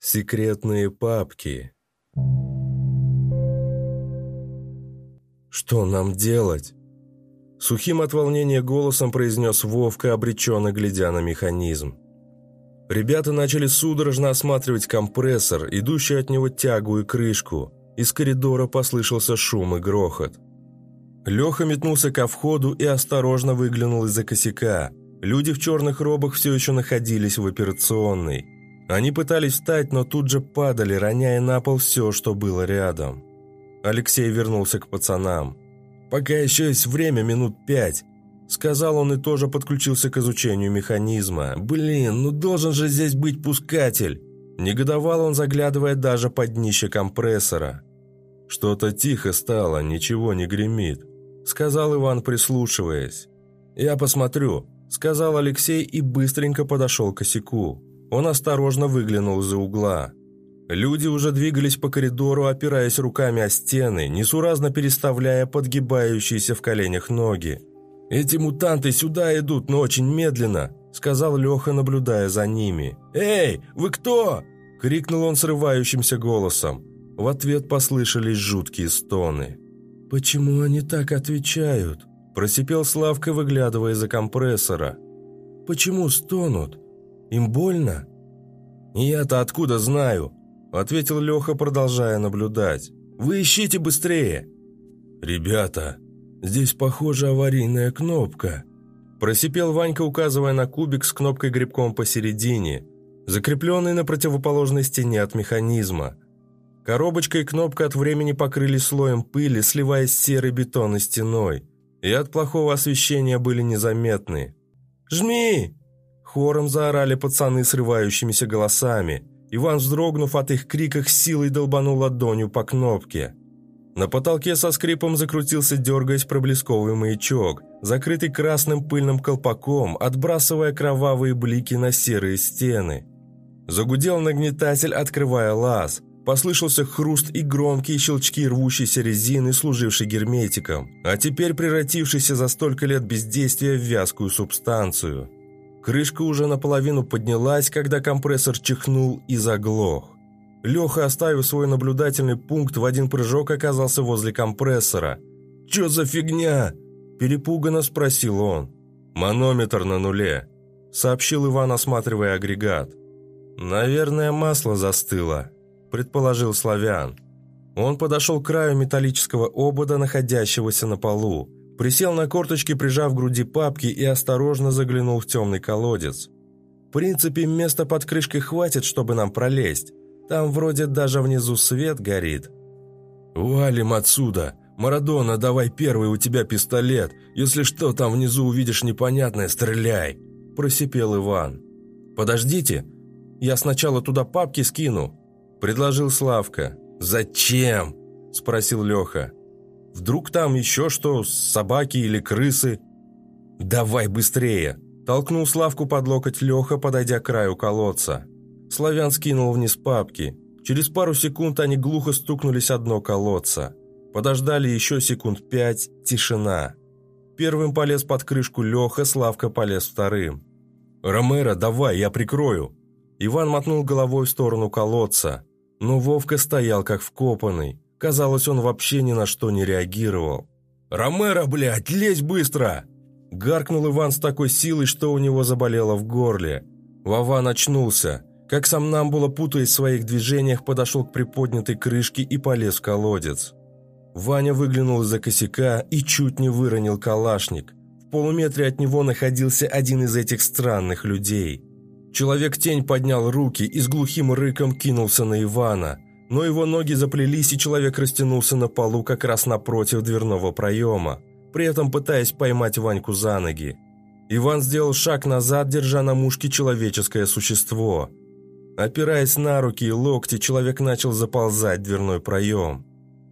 Секретные папки. «Что нам делать?» Сухим от волнения голосом произнес Вовка, обреченно глядя на механизм. Ребята начали судорожно осматривать компрессор, идущий от него тягу и крышку. Из коридора послышался шум и грохот. Леха метнулся ко входу и осторожно выглянул из-за косяка. Люди в черных робах все еще находились в операционной. Они пытались встать, но тут же падали, роняя на пол все, что было рядом. Алексей вернулся к пацанам. «Пока еще есть время, минут пять», — сказал он и тоже подключился к изучению механизма. «Блин, ну должен же здесь быть пускатель!» Негодовал он, заглядывая даже под днище компрессора. «Что-то тихо стало, ничего не гремит», — сказал Иван, прислушиваясь. «Я посмотрю», — сказал Алексей и быстренько подошел к косяку. Он осторожно выглянул из-за угла. Люди уже двигались по коридору, опираясь руками о стены, несуразно переставляя подгибающиеся в коленях ноги. «Эти мутанты сюда идут, но очень медленно», — сказал Леха, наблюдая за ними. «Эй, вы кто?» — крикнул он срывающимся голосом. В ответ послышались жуткие стоны. «Почему они так отвечают?» – просипел Славка, выглядывая из-за компрессора. «Почему стонут? Им больно?» «Я-то откуда знаю?» – ответил Леха, продолжая наблюдать. «Вы ищите быстрее!» «Ребята, здесь, похоже, аварийная кнопка», – просипел Ванька, указывая на кубик с кнопкой-грибком посередине, закрепленный на противоположной стене от механизма. Коробочка и кнопка от времени покрылись слоем пыли, сливаясь с серой бетонной стеной, и от плохого освещения были незаметны. «Жми!» Хором заорали пацаны срывающимися голосами. Иван, вздрогнув от их криков, силой долбанул ладонью по кнопке. На потолке со скрипом закрутился, дергаясь проблесковый маячок, закрытый красным пыльным колпаком, отбрасывая кровавые блики на серые стены. Загудел нагнетатель, открывая лаз. Послышался хруст и громкие щелчки рвущейся резины, служившей герметиком, а теперь превратившейся за столько лет бездействия в вязкую субстанцию. Крышка уже наполовину поднялась, когда компрессор чихнул и заглох. Леха, оставив свой наблюдательный пункт, в один прыжок оказался возле компрессора. «Чё за фигня?» – перепуганно спросил он. «Манометр на нуле», – сообщил Иван, осматривая агрегат. «Наверное, масло застыло», – предположил Славян. Он подошел к краю металлического обода, находящегося на полу. Присел на корточки, прижав к груди папки и осторожно заглянул в темный колодец. В принципе, места под крышкой хватит, чтобы нам пролезть. Там вроде даже внизу свет горит. «Валим отсюда! Марадона, давай первый, у тебя пистолет! Если что, там внизу увидишь непонятное, стреляй!» Просипел Иван. «Подождите, я сначала туда папки скину», предложил Славка. «Зачем?» – спросил Леха. Вдруг там еще что, собаки или крысы?» «Давай быстрее!» Толкнул Славку под локоть Леха, подойдя к краю колодца. Славян скинул вниз папки. Через пару секунд они глухо стукнулись о дно колодца. Подождали еще секунд пять, тишина. Первым полез под крышку Леха, Славка полез вторым. «Ромеро, давай, я прикрою!» Иван мотнул головой в сторону колодца, но Вовка стоял как вкопанный. Казалось, он вообще ни на что не реагировал. «Ромеро, блядь, лезь быстро!» Гаркнул Иван с такой силой, что у него заболело в горле. Вован очнулся. Как сам нам было путаясь в своих движениях, подошел к приподнятой крышке и полез в колодец. Ваня выглянул из-за косяка и чуть не выронил калашник. В полуметре от него находился один из этих странных людей. Человек-тень поднял руки и с глухим рыком кинулся на Ивана – но его ноги заплелись, и человек растянулся на полу как раз напротив дверного проема, при этом пытаясь поймать Ваньку за ноги. Иван сделал шаг назад, держа на мушке человеческое существо. Опираясь на руки и локти, человек начал заползать дверной проем.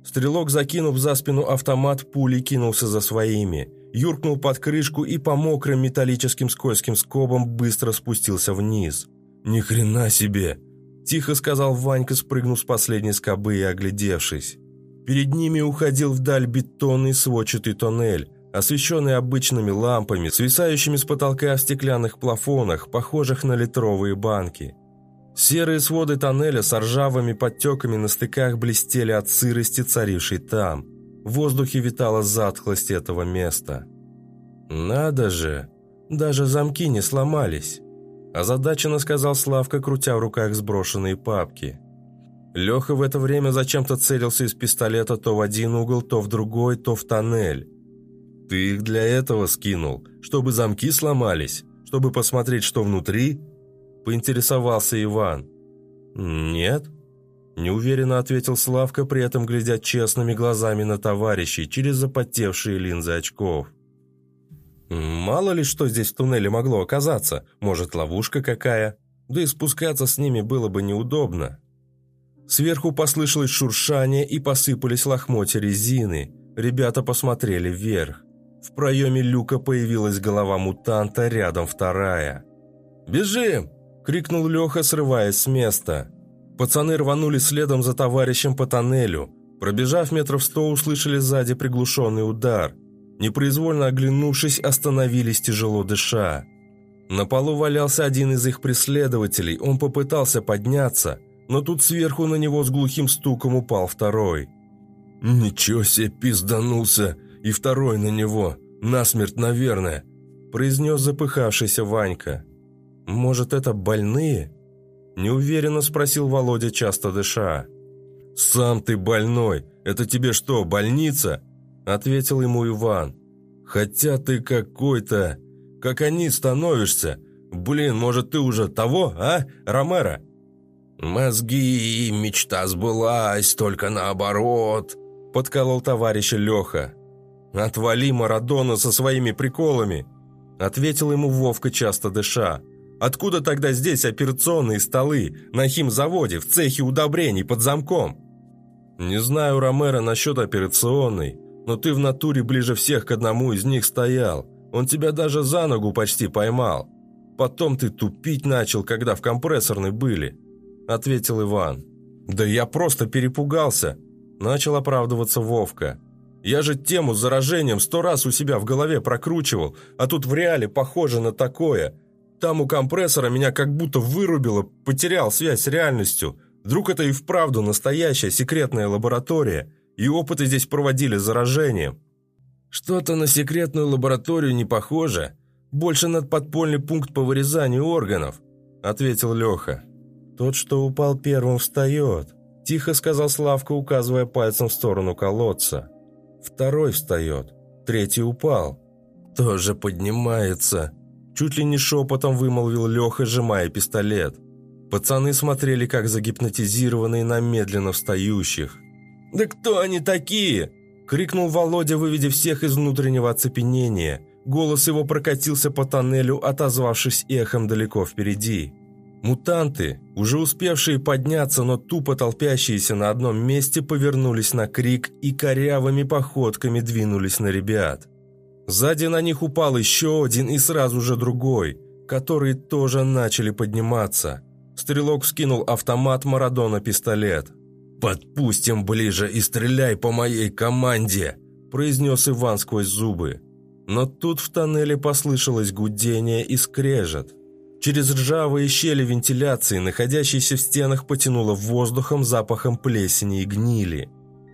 Стрелок, закинув за спину автомат, пулей кинулся за своими, юркнул под крышку и по мокрым металлическим скользким скобам быстро спустился вниз. «Ни хрена себе!» Тихо сказал Ванька, спрыгнув с последней скобы и оглядевшись. Перед ними уходил вдаль бетонный сводчатый тоннель, освещенный обычными лампами, свисающими с потолка в стеклянных плафонах, похожих на литровые банки. Серые своды тоннеля с ржавыми подтеками на стыках блестели от сырости, царившей там. В воздухе витала затхлость этого места. «Надо же! Даже замки не сломались!» Озадаченно сказал Славка, крутя в руках сброшенные папки. Леха в это время зачем-то целился из пистолета то в один угол, то в другой, то в тоннель. «Ты их для этого скинул, чтобы замки сломались, чтобы посмотреть, что внутри?» Поинтересовался Иван. «Нет», – неуверенно ответил Славка, при этом глядя честными глазами на товарищей через запотевшие линзы очков. «Мало ли что здесь в туннеле могло оказаться, может, ловушка какая, да и спускаться с ними было бы неудобно». Сверху послышалось шуршание и посыпались лохмотья резины. Ребята посмотрели вверх. В проеме люка появилась голова мутанта, рядом вторая. «Бежим!» – крикнул Леха, срываясь с места. Пацаны рванули следом за товарищем по тоннелю. Пробежав метров сто, услышали сзади приглушенный удар. Непроизвольно оглянувшись, остановились тяжело дыша. На полу валялся один из их преследователей, он попытался подняться – но тут сверху на него с глухим стуком упал второй. «Ничего себе пизданулся! И второй на него! Насмерть, наверное!» произнес запыхавшийся Ванька. «Может, это больные?» Неуверенно спросил Володя, часто дыша. «Сам ты больной! Это тебе что, больница?» Ответил ему Иван. «Хотя ты какой-то... Как они становишься? Блин, может, ты уже того, а, Ромеро?» «Мозги и мечта сбылась, только наоборот», – подколол товарища Леха. «Отвали Марадона со своими приколами», – ответил ему Вовка, часто дыша. «Откуда тогда здесь операционные столы на химзаводе, в цехе удобрений под замком?» «Не знаю, Ромеро, насчет операционной, но ты в натуре ближе всех к одному из них стоял. Он тебя даже за ногу почти поймал. Потом ты тупить начал, когда в компрессорной были». – ответил Иван. «Да я просто перепугался», – начал оправдываться Вовка. «Я же тему с заражением сто раз у себя в голове прокручивал, а тут в реале похоже на такое. Там у компрессора меня как будто вырубило, потерял связь с реальностью. Вдруг это и вправду настоящая секретная лаборатория, и опыты здесь проводили заражением». «Что-то на секретную лабораторию не похоже. Больше над подпольный пункт по вырезанию органов», – ответил Леха. «Тот, что упал первым, встает», – тихо сказал Славка, указывая пальцем в сторону колодца. «Второй встает, третий упал». «Тоже поднимается», – чуть ли не шепотом вымолвил Леха, сжимая пистолет. Пацаны смотрели, как загипнотизированные на медленно встающих. «Да кто они такие?» – крикнул Володя, выведя всех из внутреннего оцепенения. Голос его прокатился по тоннелю, отозвавшись эхом далеко впереди. Мутанты, уже успевшие подняться, но тупо толпящиеся на одном месте, повернулись на крик и корявыми походками двинулись на ребят. Сзади на них упал еще один и сразу же другой, которые тоже начали подниматься. Стрелок скинул автомат Марадона пистолет. «Подпустим ближе и стреляй по моей команде!» произнес Иван сквозь зубы. Но тут в тоннеле послышалось гудение и скрежет. Через ржавые щели вентиляции, находящиеся в стенах, потянуло воздухом, запахом плесени и гнили.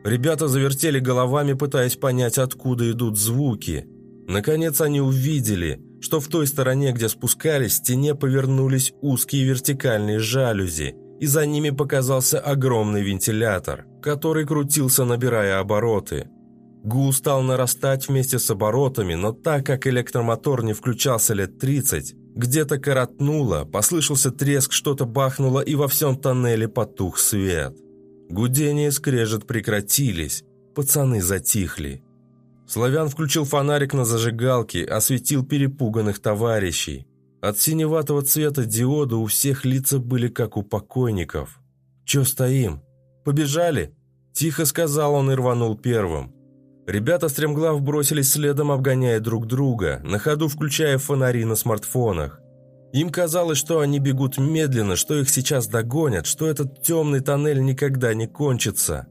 Ребята завертели головами, пытаясь понять, откуда идут звуки. Наконец они увидели, что в той стороне, где спускались, в стене повернулись узкие вертикальные жалюзи, и за ними показался огромный вентилятор, который крутился, набирая обороты. Гул стал нарастать вместе с оборотами, но так как электромотор не включался лет 30, где-то коротнуло, послышался треск, что-то бахнуло, и во всем тоннеле потух свет. Гудение и скрежет прекратились, пацаны затихли. Славян включил фонарик на зажигалке, осветил перепуганных товарищей. От синеватого цвета диода у всех лица были как у покойников. «Чё стоим? Побежали?» Тихо сказал он и рванул первым. Ребята стремглав бросились следом, обгоняя друг друга, на ходу включая фонари на смартфонах. Им казалось, что они бегут медленно, что их сейчас догонят, что этот темный тоннель никогда не кончится.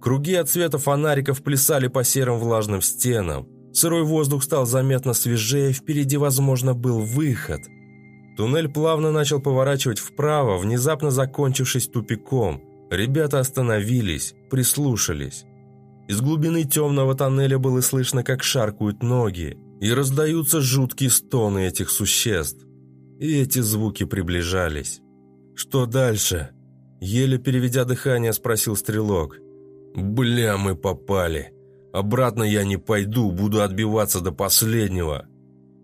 Круги от света фонариков плясали по серым влажным стенам. Сырой воздух стал заметно свежее, впереди, возможно, был выход. Туннель плавно начал поворачивать вправо, внезапно закончившись тупиком. Ребята остановились, прислушались. Из глубины темного тоннеля было слышно, как шаркают ноги, и раздаются жуткие стоны этих существ. И эти звуки приближались. «Что дальше?» Еле переведя дыхание, спросил стрелок. «Бля, мы попали. Обратно я не пойду, буду отбиваться до последнего».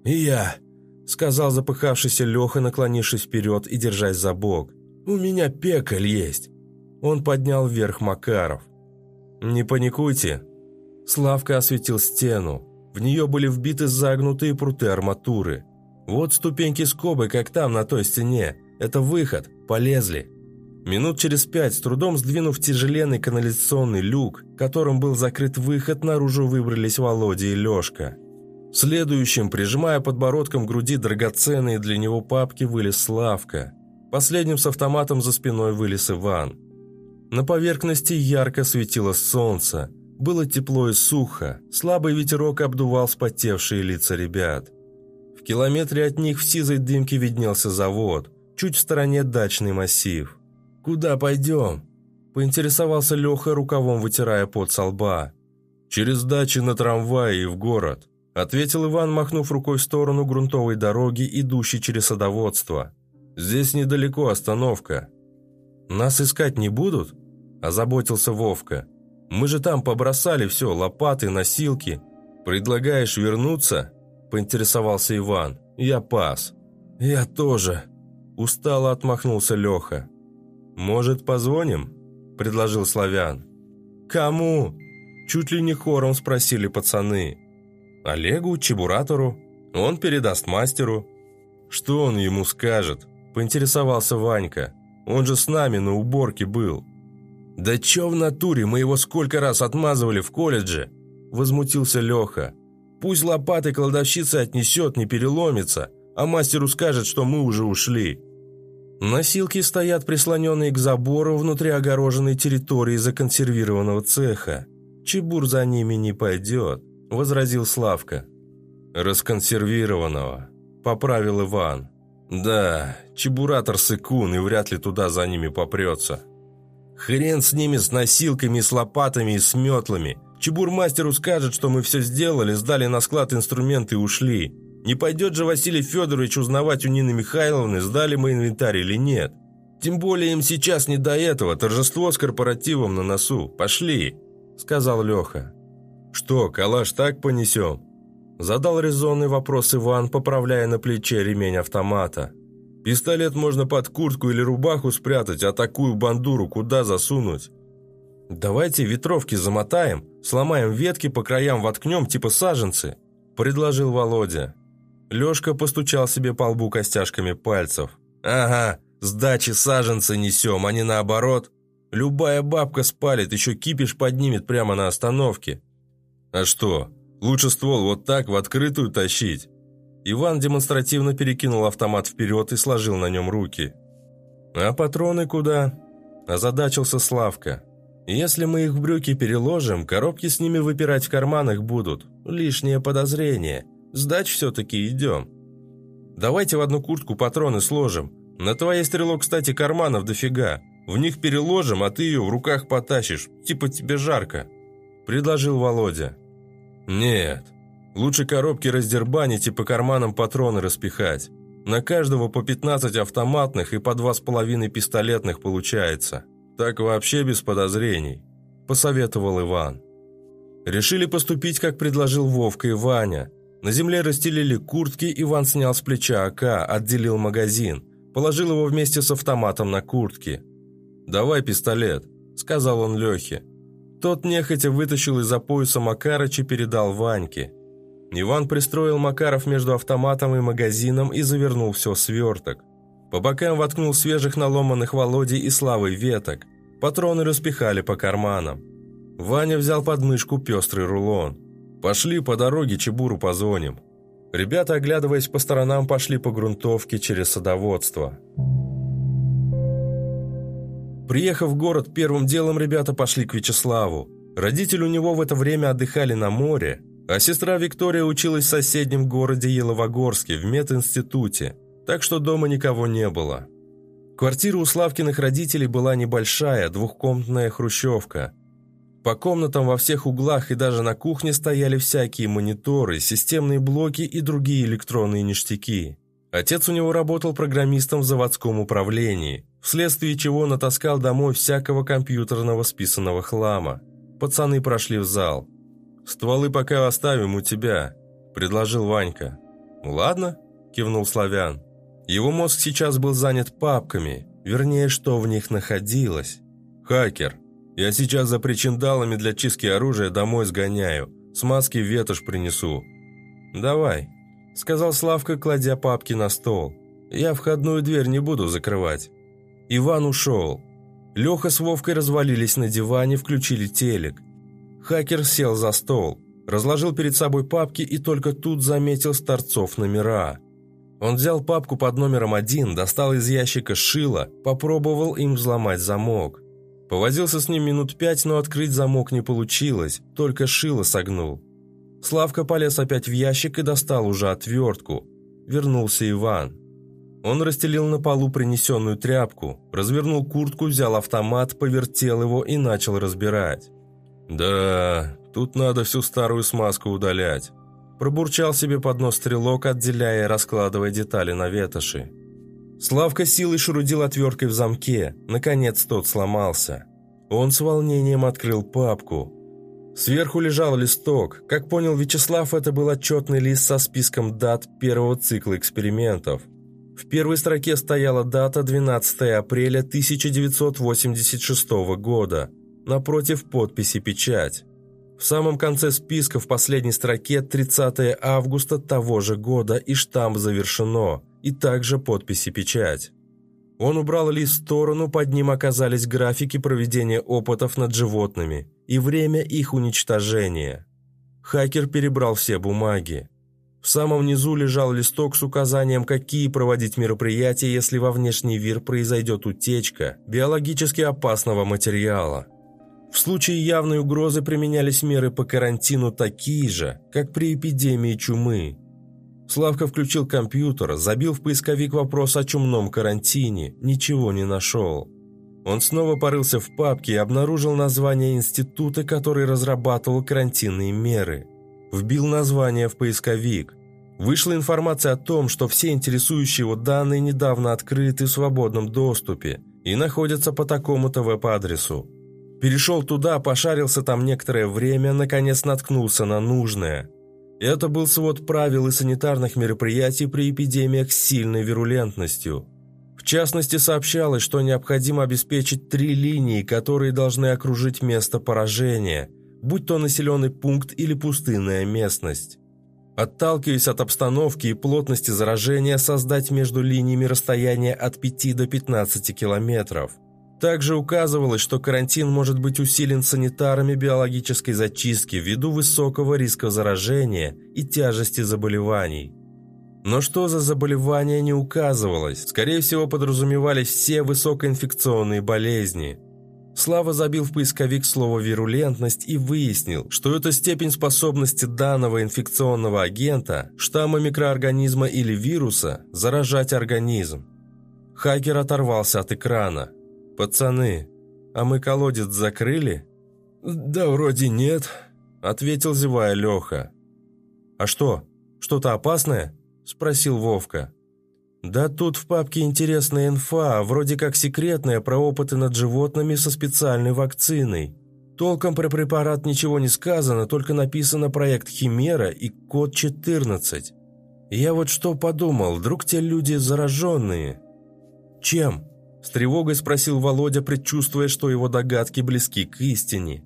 «И я», — сказал запыхавшийся Леха, наклонившись вперед и держась за бок. «У меня пекаль есть». Он поднял вверх Макаров. «Не паникуйте». Славка осветил стену. В нее были вбиты загнутые пруты арматуры. Вот ступеньки скобы, как там, на той стене. Это выход. Полезли. Минут через пять, с трудом сдвинув тяжеленный канализационный люк, которым был закрыт выход, наружу выбрались Володя и Лешка. Следующим, прижимая подбородком к груди драгоценные для него папки, вылез Славка. Последним с автоматом за спиной вылез Иван. На поверхности ярко светило солнце. Было тепло и сухо. Слабый ветерок обдувал спотевшие лица ребят. В километре от них в сизой дымке виднелся завод. Чуть в стороне дачный массив. «Куда пойдем?» – поинтересовался Леха, рукавом вытирая пот со лба. «Через дачи на трамвае и в город», – ответил Иван, махнув рукой в сторону грунтовой дороги, идущей через садоводство. «Здесь недалеко остановка». «Нас искать не будут?» – озаботился Вовка. «Мы же там побросали все, лопаты, носилки. Предлагаешь вернуться?» – поинтересовался Иван. «Я пас». «Я тоже», – устало отмахнулся Леха. «Может, позвоним?» – предложил Славян. «Кому?» – чуть ли не хором спросили пацаны. «Олегу, Чебуратору. Он передаст мастеру». «Что он ему скажет?» – поинтересовался Ванька. «Он же с нами на уборке был». «Да чё в натуре, мы его сколько раз отмазывали в колледже?» – возмутился Леха. «Пусть лопатой кладовщица отнесет, не переломится, а мастеру скажет, что мы уже ушли». Носилки стоят прислоненные к забору внутри огороженной территории законсервированного цеха. Чебур за ними не пойдет, возразил Славка. Расконсервированного, поправил Иван. Да, чебуратор сыкун и вряд ли туда за ними попрется. Хрен с ними, с носилками, с лопатами и с метлами. Чебур-мастеру скажет, что мы все сделали, сдали на склад инструменты и ушли. Не пойдет же Василий Федорович узнавать у Нины Михайловны, сдали мы инвентарь или нет. Тем более им сейчас не до этого, торжество с корпоративом на носу. Пошли, сказал Леха. Что, калаш так понесем? Задал резонный вопрос Иван, поправляя на плече ремень автомата. Пистолет можно под куртку или рубаху спрятать, а такую бандуру куда засунуть? Давайте ветровки замотаем, сломаем ветки по краям воткнем, типа саженцы, предложил Володя. Лёшка постучал себе по лбу костяшками пальцев. «Ага, сдачи саженца несем, а не наоборот. Любая бабка спалит, еще кипиш поднимет прямо на остановке». «А что, лучше ствол вот так в открытую тащить?» Иван демонстративно перекинул автомат вперед и сложил на нем руки. «А патроны куда?» – озадачился Славка. «Если мы их в брюки переложим, коробки с ними выпирать в карманах будут. Лишнее подозрение». Сдач все-таки идем. Давайте в одну куртку патроны сложим. На твоей стрелок, кстати, карманов дофига. В них переложим, а ты ее в руках потащишь. Типа тебе жарко», – предложил Володя. «Нет, лучше коробки раздербанить и по карманам патроны распихать. На каждого по 15 автоматных и по два с половиной пистолетных получается. Так вообще без подозрений», – посоветовал Иван. Решили поступить, как предложил Вовка и Ваня – на земле расстелили куртки, Иван снял с плеча АК, отделил магазин, положил его вместе с автоматом на куртки. «Давай пистолет», — сказал он Лехе. Тот нехотя вытащил из-за пояса Макарыч и передал Ваньке. Иван пристроил Макаров между автоматом и магазином и завернул все сверток. По бокам воткнул свежих наломанных Володей и Славой веток. Патроны распихали по карманам. Ваня взял под мышку пестрый рулон. Пошли по дороге Чебуру позвоним. Ребята, оглядываясь по сторонам, пошли по грунтовке через садоводство. Приехав в город, первым делом ребята пошли к Вячеславу. Родители у него в это время отдыхали на море, а сестра Виктория училась в соседнем городе Еловогорске в мединституте. так что дома никого не было. Квартира у Славкиных родителей была небольшая, двухкомнатная хрущевка. По комнатам во всех углах и даже на кухне стояли всякие мониторы, системные блоки и другие электронные ништяки. Отец у него работал программистом в заводском управлении, вследствие чего натаскал домой всякого компьютерного списанного хлама. Пацаны прошли в зал. «Стволы пока оставим у тебя», – предложил Ванька. «Ладно», – кивнул Славян. Его мозг сейчас был занят папками, вернее, что в них находилось. «Хакер, я сейчас за причиндалами для чистки оружия домой сгоняю, смазки ветошь принесу». «Давай», – сказал Славка, кладя папки на стол. «Я входную дверь не буду закрывать». Иван ушел. Леха с Вовкой развалились на диване, включили телек. Хакер сел за стол, разложил перед собой папки и только тут заметил старцов номера – он взял папку под номером один, достал из ящика шило, попробовал им взломать замок. Повозился с ним минут пять, но открыть замок не получилось, только шило согнул. Славка полез опять в ящик и достал уже отвертку. Вернулся Иван. Он расстелил на полу принесенную тряпку, развернул куртку, взял автомат, повертел его и начал разбирать. «Да, тут надо всю старую смазку удалять. Пробурчал себе под нос стрелок, отделяя и раскладывая детали на ветоши. Славка силой шурудил отверткой в замке. Наконец тот сломался. Он с волнением открыл папку. Сверху лежал листок. Как понял Вячеслав, это был отчетный лист со списком дат первого цикла экспериментов. В первой строке стояла дата 12 апреля 1986 года. Напротив подписи «Печать». В самом конце списка в последней строке 30 августа того же года и штамп завершено, и также подпись и печать. Он убрал лист в сторону, под ним оказались графики проведения опытов над животными и время их уничтожения. Хакер перебрал все бумаги. В самом низу лежал листок с указанием, какие проводить мероприятия, если во внешний мир произойдет утечка биологически опасного материала. В случае явной угрозы применялись меры по карантину такие же, как при эпидемии чумы. Славка включил компьютер, забил в поисковик вопрос о чумном карантине, ничего не нашел. Он снова порылся в папке и обнаружил название института, который разрабатывал карантинные меры. Вбил название в поисковик. Вышла информация о том, что все интересующие его данные недавно открыты в свободном доступе и находятся по такому-то веб-адресу. Перешел туда, пошарился там некоторое время, наконец наткнулся на нужное. Это был свод правил и санитарных мероприятий при эпидемиях с сильной вирулентностью. В частности, сообщалось, что необходимо обеспечить три линии, которые должны окружить место поражения, будь то населенный пункт или пустынная местность. Отталкиваясь от обстановки и плотности заражения, создать между линиями расстояние от 5 до 15 километров – также указывалось, что карантин может быть усилен санитарами биологической зачистки ввиду высокого риска заражения и тяжести заболеваний. Но что за заболевания не указывалось, скорее всего подразумевались все высокоинфекционные болезни. Слава забил в поисковик слово «вирулентность» и выяснил, что это степень способности данного инфекционного агента, штамма микроорганизма или вируса, заражать организм. Хакер оторвался от экрана. «Пацаны, а мы колодец закрыли?» «Да вроде нет», — ответил зевая Леха. «А что, что-то опасное?» — спросил Вовка. «Да тут в папке интересная инфа, вроде как секретная, про опыты над животными со специальной вакциной. Толком про препарат ничего не сказано, только написано проект Химера и код 14. Я вот что подумал, вдруг те люди зараженные?» «Чем?» С тревогой спросил Володя, предчувствуя, что его догадки близки к истине.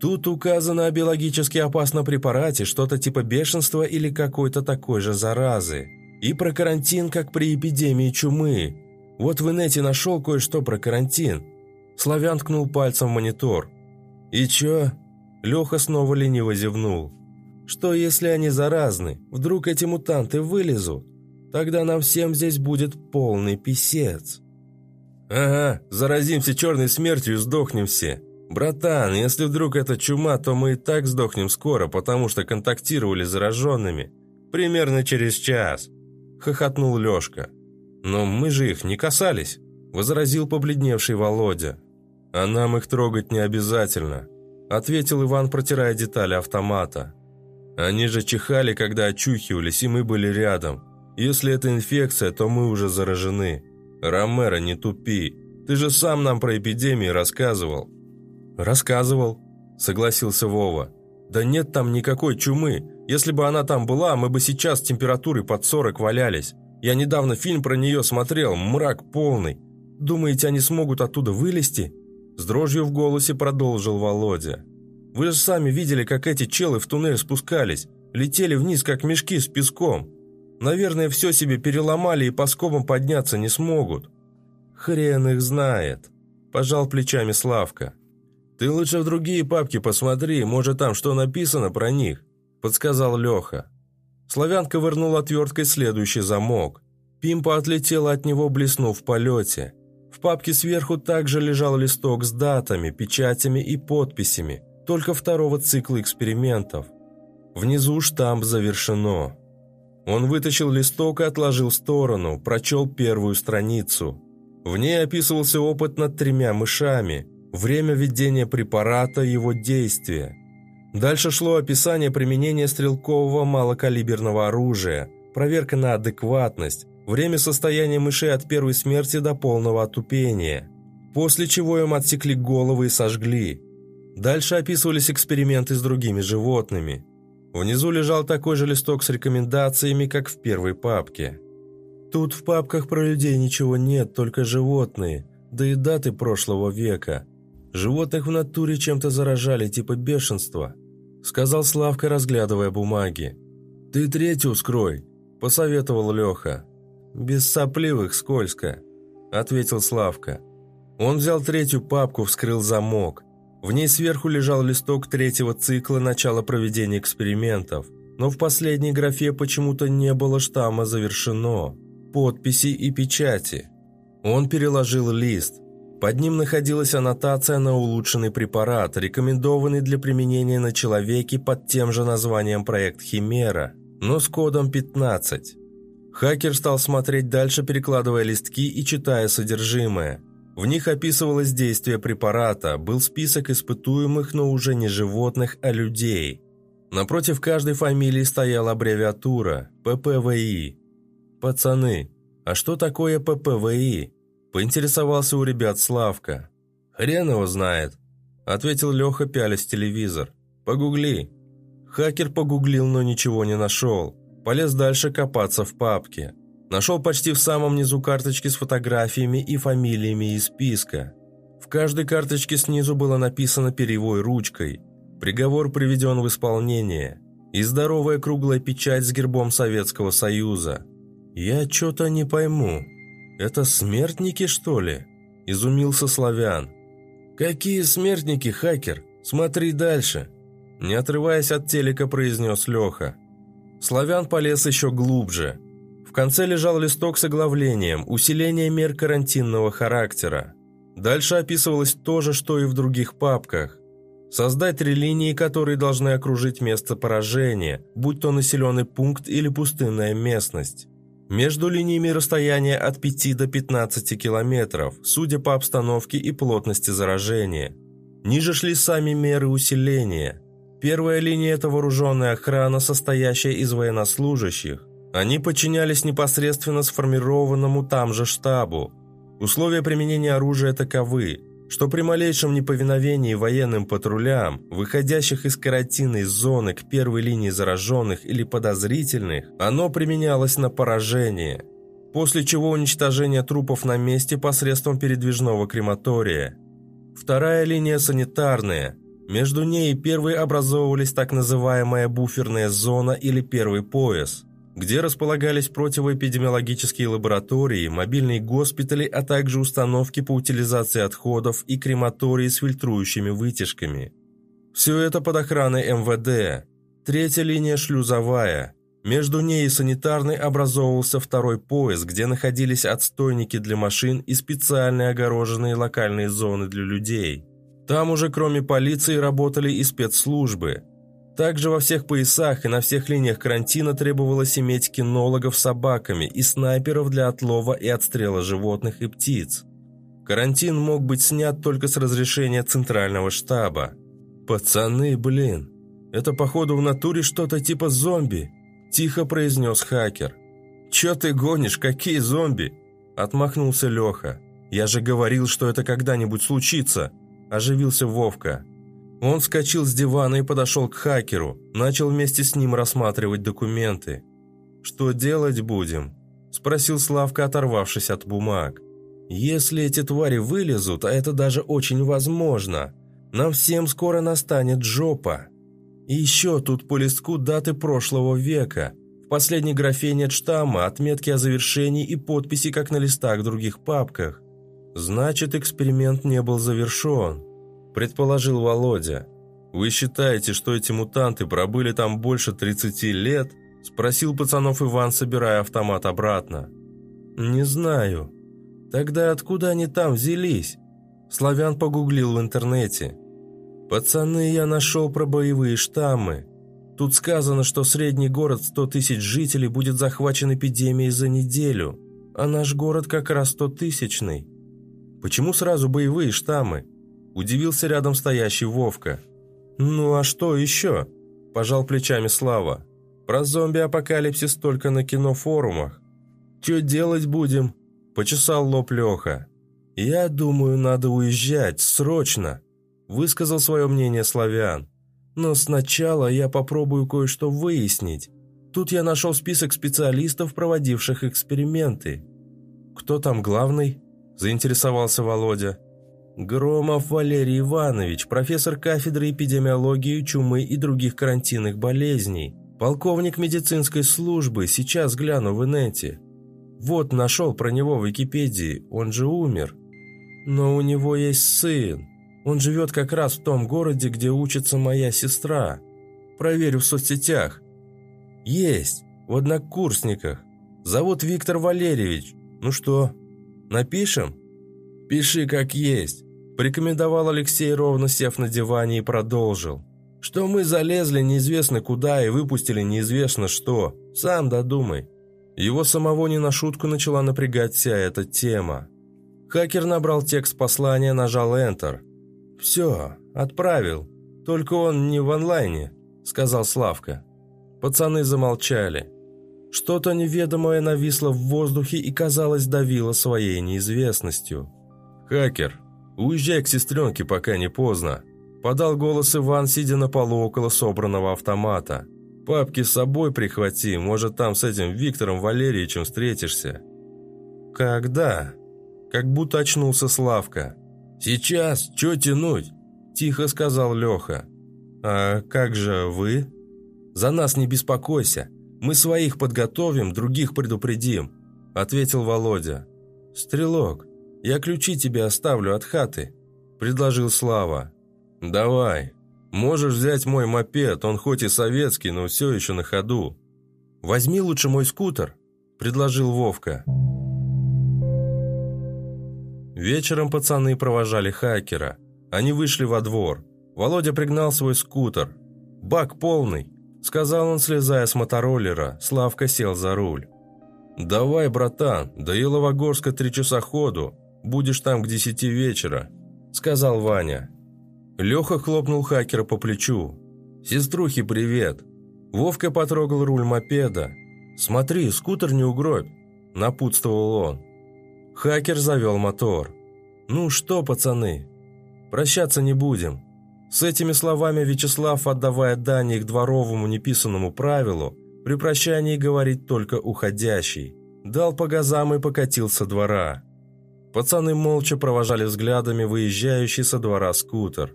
Тут указано о биологически опасном препарате, что-то типа бешенства или какой-то такой же заразы. И про карантин, как при эпидемии чумы. Вот в инете нашел кое-что про карантин. Славян ткнул пальцем в монитор. «И чё?» Леха снова лениво зевнул. «Что, если они заразны? Вдруг эти мутанты вылезут? Тогда нам всем здесь будет полный писец». «Ага, заразимся черной смертью и сдохнем все. Братан, если вдруг это чума, то мы и так сдохнем скоро, потому что контактировали с зараженными. Примерно через час», – хохотнул Лешка. «Но мы же их не касались», – возразил побледневший Володя. «А нам их трогать не обязательно», – ответил Иван, протирая детали автомата. «Они же чихали, когда очухивались, и мы были рядом. Если это инфекция, то мы уже заражены. Ромеро, не тупи. Ты же сам нам про эпидемии рассказывал». «Рассказывал», – согласился Вова. «Да нет там никакой чумы. Если бы она там была, мы бы сейчас с температурой под 40 валялись. Я недавно фильм про нее смотрел, мрак полный. Думаете, они смогут оттуда вылезти?» С дрожью в голосе продолжил Володя. «Вы же сами видели, как эти челы в туннель спускались. Летели вниз, как мешки с песком. Наверное, все себе переломали и по скобам подняться не смогут». «Хрен их знает», – пожал плечами Славка. «Ты лучше в другие папки посмотри, может, там что написано про них», – подсказал Леха. Славян ковырнул отверткой следующий замок. Пимпа отлетела от него, блеснув в полете. В папке сверху также лежал листок с датами, печатями и подписями, только второго цикла экспериментов. Внизу штамп «Завершено». Он вытащил листок и отложил в сторону, прочел первую страницу. В ней описывался опыт над тремя мышами, время введения препарата, его действия – Дальше шло описание применения стрелкового малокалиберного оружия, проверка на адекватность, время состояния мышей от первой смерти до полного отупения, после чего им отсекли головы и сожгли. Дальше описывались эксперименты с другими животными. Внизу лежал такой же листок с рекомендациями, как в первой папке. Тут в папках про людей ничего нет, только животные, да и даты прошлого века. Животных в натуре чем-то заражали, типа бешенства – сказал Славка, разглядывая бумаги. «Ты третью скрой», – посоветовал Леха. «Без сопливых скользко», – ответил Славка. Он взял третью папку, вскрыл замок. В ней сверху лежал листок третьего цикла начала проведения экспериментов, но в последней графе почему-то не было штамма «Завершено», подписи и печати. Он переложил лист. Под ним находилась аннотация на улучшенный препарат, рекомендованный для применения на человеке под тем же названием проект «Химера», но с кодом 15. Хакер стал смотреть дальше, перекладывая листки и читая содержимое. В них описывалось действие препарата, был список испытуемых, но уже не животных, а людей. Напротив каждой фамилии стояла аббревиатура «ППВИ». «Пацаны, а что такое ППВИ?» Поинтересовался у ребят Славка. «Хрен его знает», – ответил Леха, пялясь телевизор. «Погугли». Хакер погуглил, но ничего не нашел. Полез дальше копаться в папке. Нашел почти в самом низу карточки с фотографиями и фамилиями из списка. В каждой карточке снизу было написано перевой ручкой. Приговор приведен в исполнение. И здоровая круглая печать с гербом Советского Союза. «Я что-то не пойму», «Это смертники, что ли?» – изумился Славян. «Какие смертники, хакер? Смотри дальше!» Не отрываясь от телека, произнес Леха. Славян полез еще глубже. Конце лежал листок с оглавлением «Усиление мер карантинного характера». Дальше описывалось то же, что и в других папках. Создать три линии, которые должны окружить место поражения, будь то населенный пункт или пустынная местность. Между линиями расстояние от 5 до 15 километров, судя по обстановке и плотности заражения. Ниже шли сами меры усиления. Первая линия – это вооруженная охрана, состоящая из военнослужащих. Они подчинялись непосредственно сформированному там же штабу. Условия применения оружия таковы – что при малейшем неповиновении военным патрулям, выходящих из карантинной зоны к первой линии зараженных или подозрительных, оно применялось на поражение, после чего уничтожение трупов на месте посредством передвижного крематория. Вторая линия санитарная. Между ней и первой образовывались так называемая буферная зона или первый пояс – где располагались противоэпидемиологические лаборатории, мобильные госпитали, а также установки по утилизации отходов и крематории с фильтрующими вытяжками. Все это под охраной МВД. Третья линия шлюзовая. Между ней и санитарной образовывался второй пояс, где находились отстойники для машин и специальные огороженные локальные зоны для людей. Там уже кроме полиции работали и спецслужбы – Также во всех поясах и на всех линиях карантина требовалось иметь кинологов с собаками и снайперов для отлова и отстрела животных и птиц. Карантин мог быть снят только с разрешения центрального штаба. «Пацаны, блин, это походу в натуре что-то типа зомби», – тихо произнес хакер. «Чё ты гонишь, какие зомби?» – отмахнулся Леха. «Я же говорил, что это когда-нибудь случится», – оживился Вовка. Он вскочил с дивана и подошел к хакеру, начал вместе с ним рассматривать документы. «Что делать будем?» – спросил Славка, оторвавшись от бумаг. «Если эти твари вылезут, а это даже очень возможно, нам всем скоро настанет жопа. И еще тут по листку даты прошлого века. В последней графе нет штамма, отметки о завершении и подписи, как на листах других папках. Значит, эксперимент не был завершен» предположил Володя. «Вы считаете, что эти мутанты пробыли там больше 30 лет?» Спросил пацанов Иван, собирая автомат обратно. «Не знаю. Тогда откуда они там взялись?» Славян погуглил в интернете. «Пацаны, я нашел про боевые штаммы. Тут сказано, что средний город 100 тысяч жителей будет захвачен эпидемией за неделю, а наш город как раз 100 тысячный. Почему сразу боевые штаммы?» Удивился рядом стоящий Вовка. «Ну а что еще?» – пожал плечами Слава. «Про зомби-апокалипсис только на кинофорумах. Че делать будем?» – почесал лоб Леха. «Я думаю, надо уезжать, срочно», – высказал свое мнение Славян. «Но сначала я попробую кое-что выяснить. Тут я нашел список специалистов, проводивших эксперименты». «Кто там главный?» – заинтересовался Володя. Громов Валерий Иванович, профессор кафедры эпидемиологии, чумы и других карантинных болезней. Полковник медицинской службы, сейчас гляну в инете. Вот нашел про него в Википедии, он же умер. Но у него есть сын. Он живет как раз в том городе, где учится моя сестра. Проверю в соцсетях. Есть, в однокурсниках. Зовут Виктор Валерьевич. Ну что, напишем? Пиши как есть. Порекомендовал Алексей, ровно сев на диване, и продолжил. «Что мы залезли неизвестно куда и выпустили неизвестно что. Сам додумай». Его самого не на шутку начала напрягать вся эта тема. Хакер набрал текст послания, нажал Enter. «Все, отправил. Только он не в онлайне», — сказал Славка. Пацаны замолчали. Что-то неведомое нависло в воздухе и, казалось, давило своей неизвестностью. «Хакер, «Уезжай к сестренке, пока не поздно», – подал голос Иван, сидя на полу около собранного автомата. «Папки с собой прихвати, может, там с этим Виктором Валерьевичем встретишься». «Когда?» Как будто очнулся Славка. «Сейчас, чё тянуть?» – тихо сказал Леха. «А как же вы?» «За нас не беспокойся. Мы своих подготовим, других предупредим», – ответил Володя. «Стрелок, я ключи тебе оставлю от хаты», – предложил Слава. «Давай. Можешь взять мой мопед, он хоть и советский, но все еще на ходу». «Возьми лучше мой скутер», – предложил Вовка. Вечером пацаны провожали хакера. Они вышли во двор. Володя пригнал свой скутер. «Бак полный», – сказал он, слезая с мотороллера. Славка сел за руль. «Давай, братан, до Еловогорска три часа ходу. Будешь там к десяти вечера», — сказал Ваня. Леха хлопнул хакера по плечу. «Сеструхи, привет!» Вовка потрогал руль мопеда. «Смотри, скутер не угробь», — напутствовал он. Хакер завел мотор. «Ну что, пацаны, прощаться не будем». С этими словами Вячеслав, отдавая дань их дворовому неписанному правилу, при прощании говорить только уходящий, дал по газам и покатился двора. Пацаны молча провожали взглядами выезжающий со двора скутер.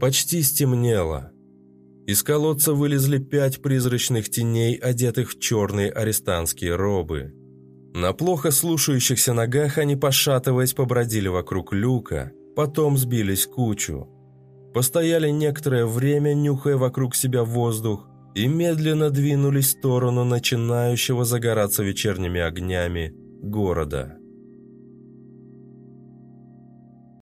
Почти стемнело. Из колодца вылезли пять призрачных теней, одетых в черные арестантские робы. На плохо слушающихся ногах они, пошатываясь, побродили вокруг люка, потом сбились кучу. Постояли некоторое время, нюхая вокруг себя воздух, и медленно двинулись в сторону начинающего загораться вечерними огнями города.